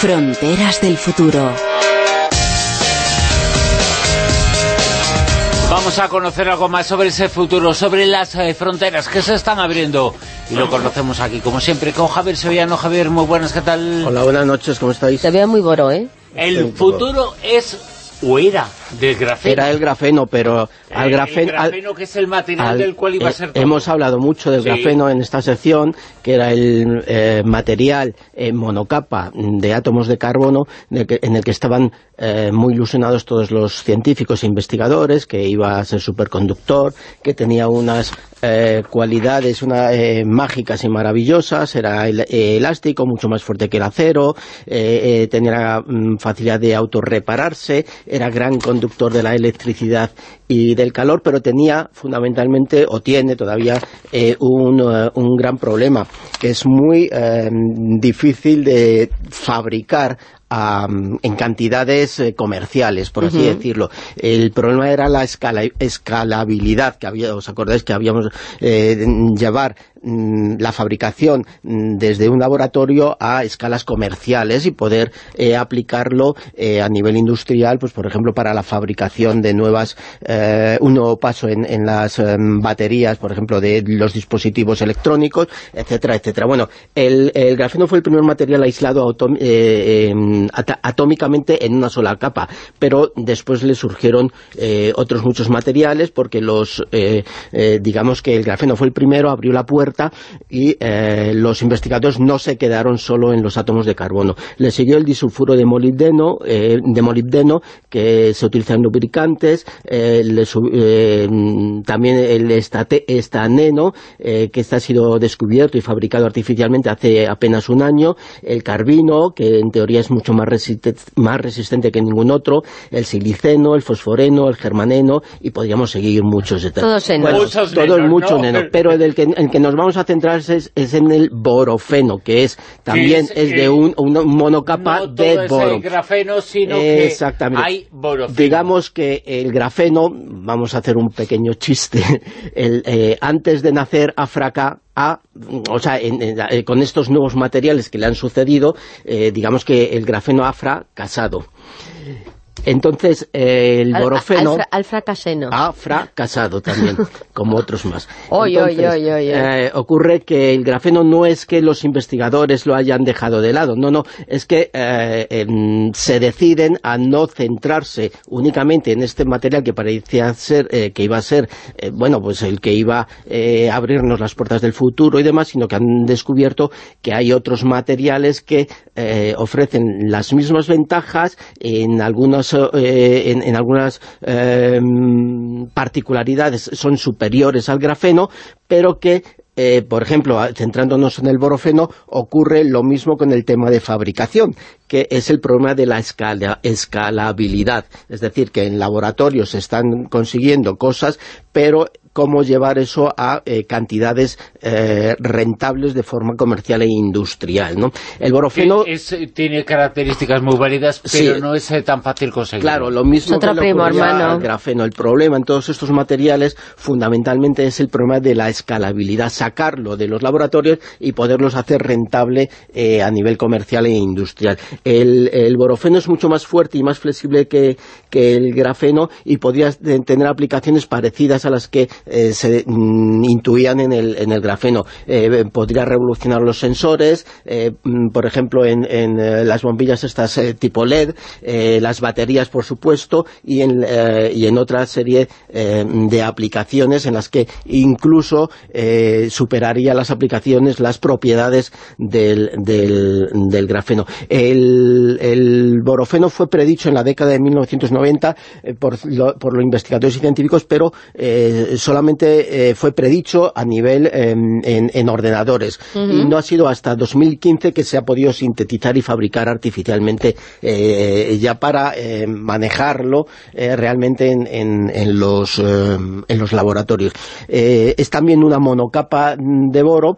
Fronteras del futuro. Vamos a conocer algo más sobre ese futuro, sobre las eh, fronteras que se están abriendo. Y lo conocemos aquí, como siempre, con Javier Sevillano. Javier, muy buenas, ¿qué tal? Hola, buenas noches, ¿cómo estáis? Se ve muy goro, ¿eh? El futuro es o era del grafeno. Era el grafeno, pero al grafeno... El grafeno que es el material del cual iba a ser todo. Hemos hablado mucho del Sí. grafeno en esta sección, que era el eh, material en monocapa de átomos de carbono de que- en el que estaban eh, muy ilusionados todos los científicos e investigadores, que iba a ser superconductor, que tenía unas eh, cualidades una, eh, mágicas y maravillosas, era el- eh, elástico, mucho más fuerte que el acero, eh, eh, tenía mm, facilidad de autorrepararse, era gran conductor de la electricidad y del calor, pero tenía fundamentalmente, o tiene todavía, eh, un, eh, un gran problema, es muy eh, difícil de fabricar a, en cantidades eh, comerciales, por así decirlo. El problema era la escala, escalabilidad, que había, os acordáis que habíamos eh, llevar mm, la fabricación mm, desde un laboratorio a escalas comerciales y poder eh, aplicarlo eh, a nivel industrial, pues por ejemplo para la fabricación de nuevas, eh, un nuevo paso en, en las em, baterías, por ejemplo, de los dispositivos electrónicos, etcétera, etcétera. Bueno, el, el grafeno fue el primer material aislado atom- eh, em, atómicamente en una sola capa, pero después le surgieron eh, otros muchos materiales porque los, eh, eh, digamos que el grafeno fue el primero, abrió la puerta y los investigadores no se quedaron solo en los átomos de carbono. Le siguió el disulfuro de molibdeno, de molibdeno que se utiliza en lubricantes, también el estate- estaneno, que este ha sido descubierto y fabricado artificialmente hace apenas un año, el carbino, que en teoría es mucho más, resiste- más resistente que ningún otro, el siliceno, el fosforeno, el germaneno, y podríamos seguir muchos detalles. Todos en Bueno, Muchos todo nenos, mucho ¿no? neno, pero el que, en que nos vamos a centrar es, es en el borofeno, que es también es, es, eh, de un, un monocapa no todo de es boro. el grafeno, sino Exactamente. que hay borofeno. Digamos que el grafeno, vamos a hacer un pequeño chiste, el, eh, antes de nacer África, a, o sea, en- eh, con estos nuevos materiales que le han sucedido, eh, digamos que el grafeno ha fracasado. Entonces, eh, el borofeno... al al fracaseno. Ha fracasado también, como otros más. Oy, oy, oy, oy, eh, ocurre que el grafeno no es que los investigadores lo hayan dejado de lado, no, no, es que eh, em, se deciden a no centrarse únicamente en este material que parecía ser, eh, que iba a ser, bueno, pues el que iba eh, a abrirnos las puertas del futuro y demás, sino que han descubierto que hay otros materiales que eh, ofrecen las mismas ventajas en algunos eh, en, algunas eh, particularidades son superiores al grafeno, pero que eh, por ejemplo, centrándonos en el borofeno, ocurre lo mismo con el tema de fabricación, que es el problema de la escala- escalabilidad. Es decir, que en laboratorios se están consiguiendo cosas, pero cómo llevar eso a eh, cantidades eh, rentables de forma comercial e industrial. ¿no? El borofeno... Es- tiene características muy válidas, pero Sí. no es eh, tan fácil conseguirlo. Claro, lo mismo Es otro que primo al grafeno. El problema en todos estos materiales fundamentalmente es el problema de la escalabilidad, sacarlo de los laboratorios y poderlos hacer rentable eh, a nivel comercial e industrial. El, el borofeno es mucho más fuerte y más flexible que, que el grafeno y podría tener aplicaciones parecidas a las que eh, se mm, intuían en el, en el grafeno. Eh, podría revolucionar los sensores, eh, mm, por ejemplo, en, en, eh, las bombillas estas eh, tipo LED, eh, las baterías, por supuesto, y en, eh, y en otra serie eh, de aplicaciones en las que incluso eh, superaría las aplicaciones, las propiedades del, del, del grafeno. El, el borofeno fue predicho en la década de 1990 eh, por, lo- por los investigadores y científicos, pero eh, solamente eh, fue predicho a nivel eh, en, en ordenadores. Y no ha sido hasta 2015 que se ha podido sintetizar y fabricar artificialmente eh, ya para eh, manejarlo realmente en, en- en los, eh, en los laboratorios. Es también una monocapa mm, de boro,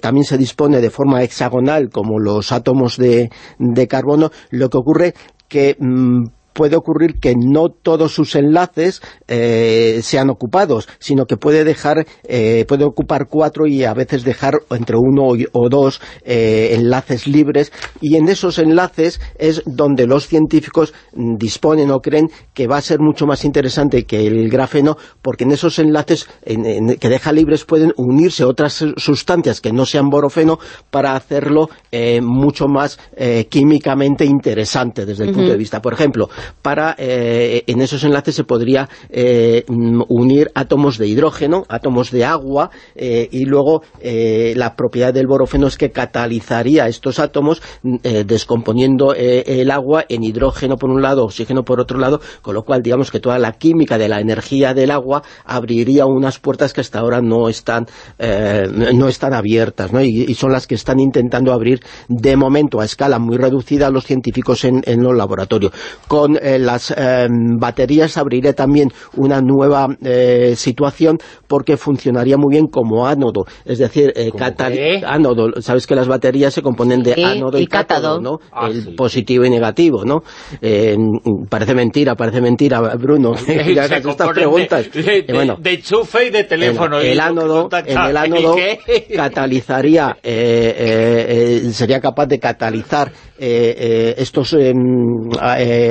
también se dispone de forma hexagonal como los átomos de, de carbono, lo que ocurre que mm, puede ocurrir que no todos sus enlaces eh, sean ocupados, sino que puede dejar, eh, puede ocupar cuatro y a veces dejar entre uno o dos eh, enlaces libres, y en esos enlaces es donde los científicos disponen o creen que va a ser mucho más interesante que el grafeno, porque en esos enlaces que deja libres pueden unirse otras sustancias que no sean borofeno para hacerlo mucho más químicamente interesante desde el punto de vista. Por ejemplo, para en esos enlaces se podría unir átomos de hidrógeno, átomos de agua, y luego la propiedad del borofeno es que catalizaría estos átomos descomponiendo el agua en hidrógeno por un lado, oxígeno por otro lado, con lo cual digamos que toda la química de la energía del agua abriría unas puertas que hasta ahora no están no están abiertas, ¿no? Y, son las que están intentando abrir de momento a escala muy reducida los científicos en, en los laboratorios. Con las baterías abriría también una nueva eh, situación porque funcionaría muy bien como ánodo, es decir, eh, ánodo, sabes que las baterías se componen de ánodo y, cátodo, ¿no? Ah, el positivo y negativo, ¿no? Eh, parece mentira, parece mentira, Bruno, estas preguntas. De, bueno, de, enchufe y de teléfono. el ánodo, en el ánodo catalizaría, sería capaz de catalizar estos em,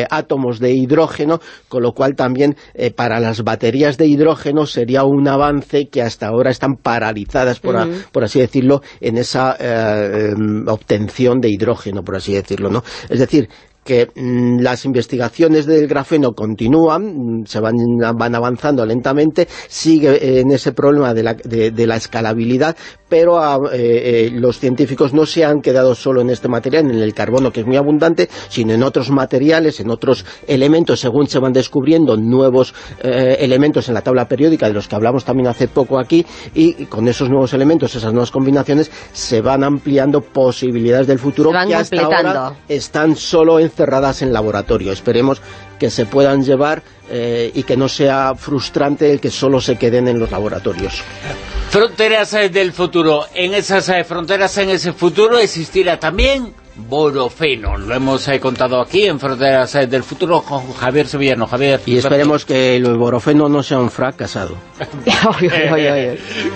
átomos de hidrógeno, con lo cual también para las baterías de hidrógeno sería un avance que hasta ahora están paralizadas, por, por así decirlo, en esa eh, em, obtención de hidrógeno, por así decirlo, ¿no? Es decir, que mm, las investigaciones del grafeno continúan, mm, se van, van avanzando lentamente, sigue en ese problema de la, de, la escalabilidad, pero ah, eh, eh, los científicos no se han quedado solo en este material, en el carbono, que es muy abundante, sino en otros materiales, en otros elementos, según se van descubriendo nuevos eh, elementos en la tabla periódica, de los que hablamos también hace poco aquí, y con esos nuevos elementos, esas nuevas combinaciones, se van ampliando posibilidades del futuro que hasta ahora están solo en cerradas en laboratorio. Esperemos que se puedan llevar eh, y que no sea frustrante el que solo se queden en los laboratorios. Fronteras eh, del futuro. En esas eh, fronteras, en ese futuro, existirá también borofeno. Lo hemos contado aquí en Fronteras del Futuro con Javier Sevillano. Javier. Y esperemos que el borofeno no sea un fracasado.